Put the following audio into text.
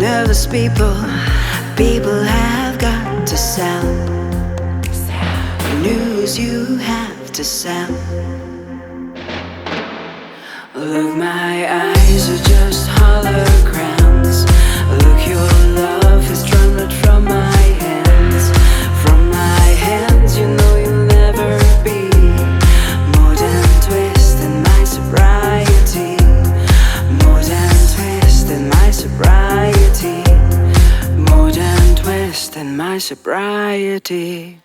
nervous people. People have got to sell The news you have to sell. Look, my eyes are just holograms. sobriety.